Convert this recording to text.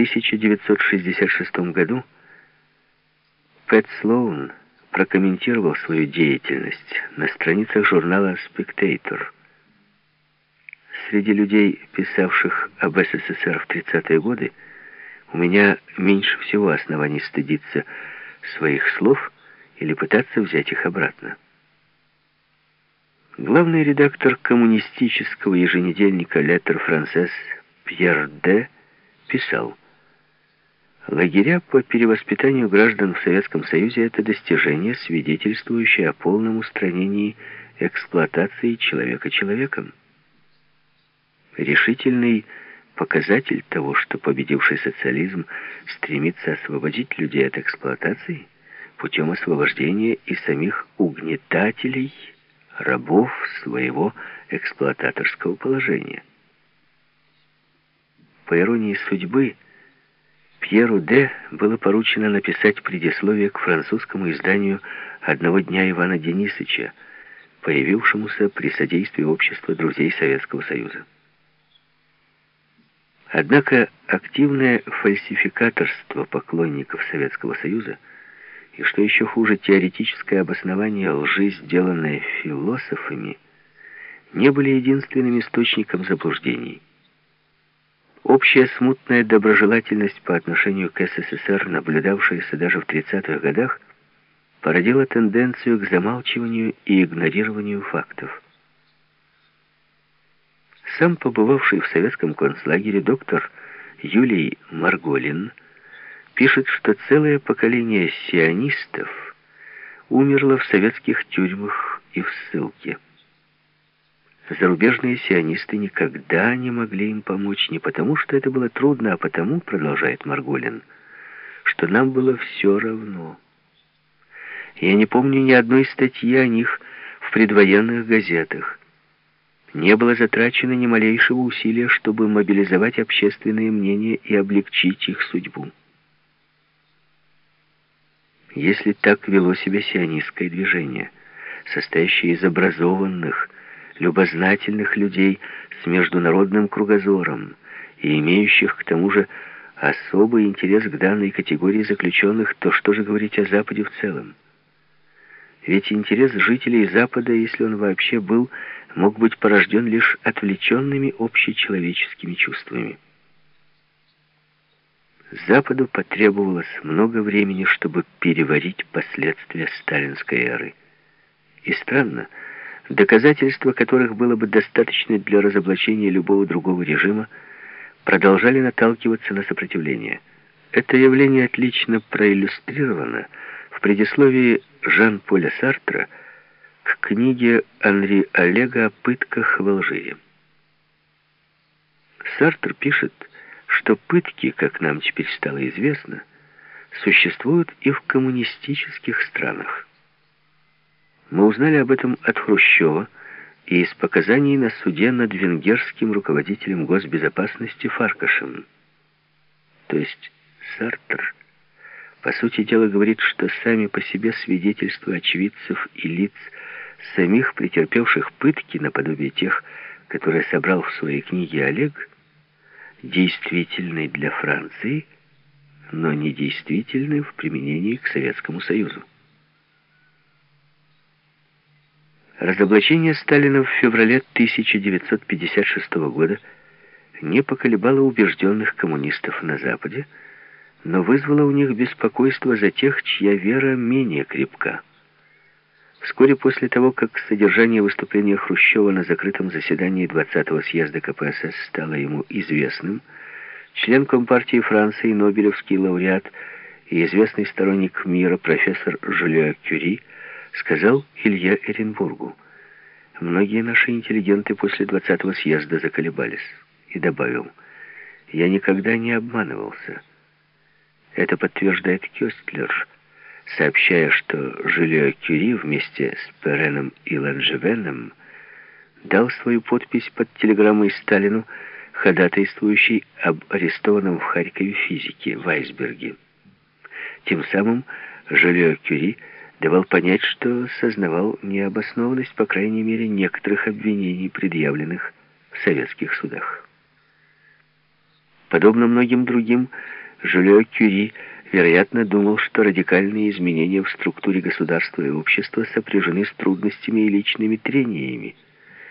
1966 году Пэт Слоун прокомментировал свою деятельность на страницах журнала «Spectator». Среди людей, писавших об СССР в 30-е годы, у меня меньше всего оснований стыдиться своих слов или пытаться взять их обратно. Главный редактор коммунистического еженедельника «Леттер Францесс» Пьер Д. писал, «Лагеря по перевоспитанию граждан в Советском Союзе – это достижение, свидетельствующее о полном устранении эксплуатации человека человеком. Решительный показатель того, что победивший социализм стремится освободить людей от эксплуатации путем освобождения и самих угнетателей – рабов своего эксплуататорского положения. По иронии судьбы, Пьеру Д. было поручено написать предисловие к французскому изданию «Одного дня Ивана Денисовича», появившемуся при содействии общества друзей Советского Союза. Однако активное фальсификаторство поклонников Советского Союза – и, что еще хуже, теоретическое обоснование лжи, сделанное философами, не были единственным источником заблуждений. Общая смутная доброжелательность по отношению к СССР, наблюдавшаяся даже в 30-х годах, породила тенденцию к замалчиванию и игнорированию фактов. Сам побывавший в советском концлагере доктор Юлий Марголин – пишет, что целое поколение сионистов умерло в советских тюрьмах и в ссылке. Зарубежные сионисты никогда не могли им помочь не потому, что это было трудно, а потому, продолжает Марголин, что нам было все равно. Я не помню ни одной статьи о них в предвоенных газетах. Не было затрачено ни малейшего усилия, чтобы мобилизовать общественное мнение и облегчить их судьбу. Если так вело себя сионистское движение, состоящее из образованных, любознательных людей с международным кругозором и имеющих к тому же особый интерес к данной категории заключенных, то что же говорить о Западе в целом? Ведь интерес жителей Запада, если он вообще был, мог быть порожден лишь отвлеченными общечеловеческими чувствами. Западу потребовалось много времени, чтобы переварить последствия сталинской эры. И странно, доказательства которых было бы достаточно для разоблачения любого другого режима, продолжали наталкиваться на сопротивление. Это явление отлично проиллюстрировано в предисловии Жан-Поля Сартра к книге Анри Олега о пытках в Алжире. Сартр пишет, что пытки, как нам теперь стало известно, существуют и в коммунистических странах. Мы узнали об этом от Хрущева и из показаний на суде над венгерским руководителем госбезопасности Фаркашем. То есть Сартр, по сути дела, говорит, что сами по себе свидетельства очевидцев и лиц, самих претерпевших пытки, наподобие тех, которые собрал в своей книге Олег, действительный для Франции, но не действительный в применении к Советскому Союзу. Разоблачение Сталина в феврале 1956 года не поколебало убежденных коммунистов на Западе, но вызвало у них беспокойство за тех, чья вера менее крепка. Вскоре после того, как содержание выступления Хрущева на закрытом заседании 20-го съезда КПСС стало ему известным, член Компартии Франции, Нобелевский лауреат и известный сторонник мира профессор Жюлье Кюри сказал Илья Эренбургу, «Многие наши интеллигенты после 20-го съезда заколебались» и добавил, «Я никогда не обманывался». Это подтверждает Кёстлер – сообщая, что Жилье Кюри вместе с Переном и Ланжевеном дал свою подпись под телеграммой Сталину, ходатайствующей об арестованном в Харькове физике Вайсберге. Тем самым Жилье Кюри давал понять, что сознавал необоснованность, по крайней мере, некоторых обвинений, предъявленных в советских судах. Подобно многим другим, Жюльо Кюри, вероятно, думал, что радикальные изменения в структуре государства и общества сопряжены с трудностями и личными трениями.